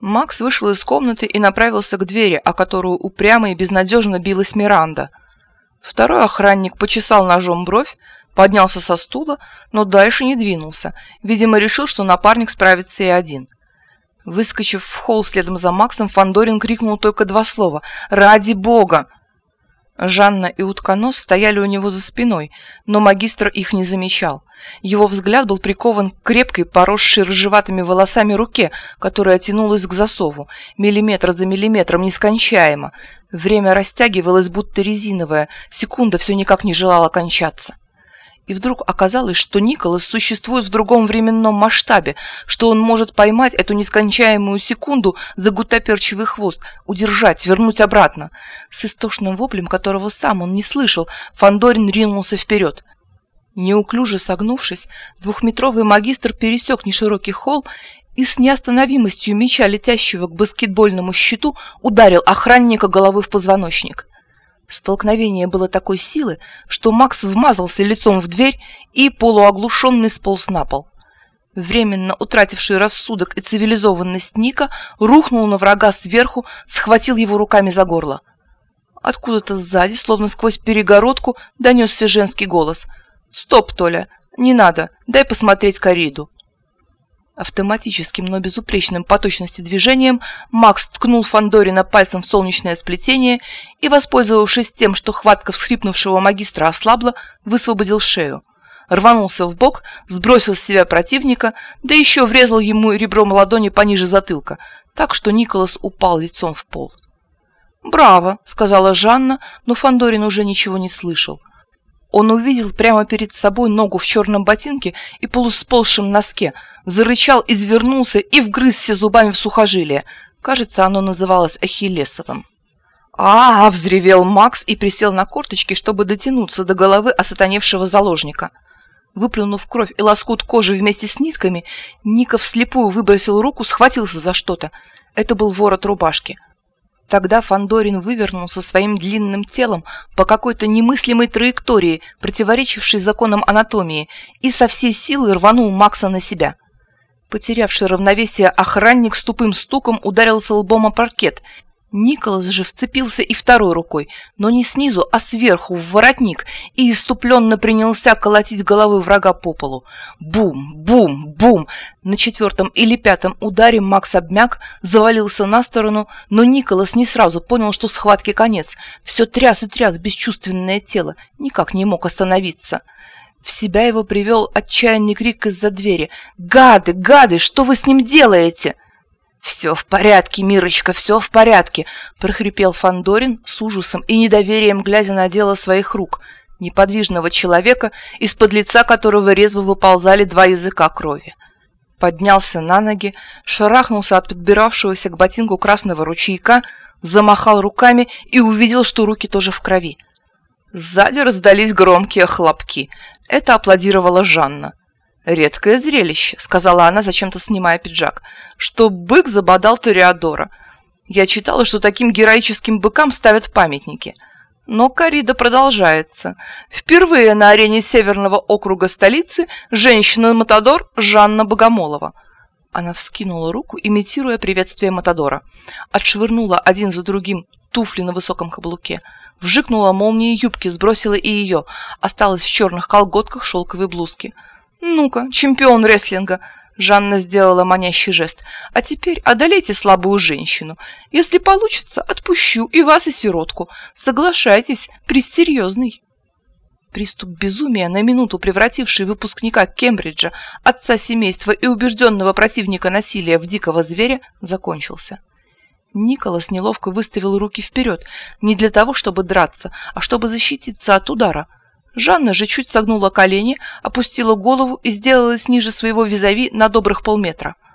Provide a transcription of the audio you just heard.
Макс вышел из комнаты и направился к двери, о которую упрямо и безнадежно билась Миранда. Второй охранник почесал ножом бровь, поднялся со стула, но дальше не двинулся. Видимо, решил, что напарник справится и один. Выскочив в холл следом за Максом, Фандорин крикнул только два слова «Ради бога!». Жанна и утконос стояли у него за спиной, но магистр их не замечал. Его взгляд был прикован к крепкой, поросшей рыжеватыми волосами руке, которая тянулась к засову, миллиметр за миллиметром, нескончаемо. Время растягивалось, будто резиновое, секунда все никак не желала кончаться. И вдруг оказалось, что Николас существует в другом временном масштабе, что он может поймать эту нескончаемую секунду за гутоперчивый хвост, удержать, вернуть обратно. С истошным воплем, которого сам он не слышал, Фандорин ринулся вперед. Неуклюже согнувшись, двухметровый магистр пересек неширокий холл и с неостановимостью меча, летящего к баскетбольному щиту, ударил охранника головы в позвоночник. Столкновение было такой силы, что Макс вмазался лицом в дверь и полуоглушенный сполз на пол. Временно утративший рассудок и цивилизованность Ника рухнул на врага сверху, схватил его руками за горло. Откуда-то сзади, словно сквозь перегородку, донесся женский голос. «Стоп, Толя! Не надо! Дай посмотреть Кариду!» Автоматическим, но безупречным по точности движением Макс ткнул Фандорина пальцем в солнечное сплетение и, воспользовавшись тем, что хватка всхрипнувшего магистра ослабла, высвободил шею. Рванулся в бок, сбросил с себя противника, да еще врезал ему ребром ладони пониже затылка, так что Николас упал лицом в пол. «Браво!» — сказала Жанна, но Фандорин уже ничего не слышал. Он увидел прямо перед собой ногу в черном ботинке и полусползшем носке, зарычал, извернулся и вгрызся зубами в сухожилие. Кажется, оно называлось Ахиллесовым. а, -а, взревел Макс и присел на корточки, чтобы дотянуться до головы осатаневшего заложника. Выплюнув кровь и лоскут кожи вместе с нитками, Ника вслепую выбросил руку, схватился за что-то. Это был ворот рубашки. Тогда Фандорин вывернулся своим длинным телом по какой-то немыслимой траектории, противоречившей законам анатомии, и со всей силы рванул Макса на себя. Потерявший равновесие охранник с тупым стуком ударился лбом о паркет Николас же вцепился и второй рукой, но не снизу, а сверху, в воротник, и иступленно принялся колотить головой врага по полу. Бум, бум, бум! На четвертом или пятом ударе Макс обмяк, завалился на сторону, но Николас не сразу понял, что схватки конец. Все тряс и тряс бесчувственное тело, никак не мог остановиться. В себя его привел отчаянный крик из-за двери. «Гады, гады, что вы с ним делаете?» «Все в порядке, Мирочка, все в порядке!» — прохрипел Фандорин с ужасом и недоверием, глядя на дело своих рук, неподвижного человека, из-под лица которого резво выползали два языка крови. Поднялся на ноги, шарахнулся от подбиравшегося к ботинку красного ручейка, замахал руками и увидел, что руки тоже в крови. Сзади раздались громкие хлопки. Это аплодировала Жанна. «Редкое зрелище», — сказала она, зачем-то снимая пиджак, — «что бык забодал Тореадора. Я читала, что таким героическим быкам ставят памятники». Но коррида продолжается. Впервые на арене Северного округа столицы женщина-матадор Жанна Богомолова. Она вскинула руку, имитируя приветствие Матадора. Отшвырнула один за другим туфли на высоком каблуке. Вжикнула молнией юбки, сбросила и ее. Осталась в черных колготках шелковой блузки. «Ну-ка, чемпион рестлинга!» Жанна сделала манящий жест. «А теперь одолейте слабую женщину. Если получится, отпущу и вас, и сиротку. Соглашайтесь, пресерьезный». Приступ безумия, на минуту превративший выпускника Кембриджа, отца семейства и убежденного противника насилия в дикого зверя, закончился. Николас неловко выставил руки вперед, не для того, чтобы драться, а чтобы защититься от удара – Жанна же чуть согнула колени, опустила голову и сделалась ниже своего визави на добрых полметра –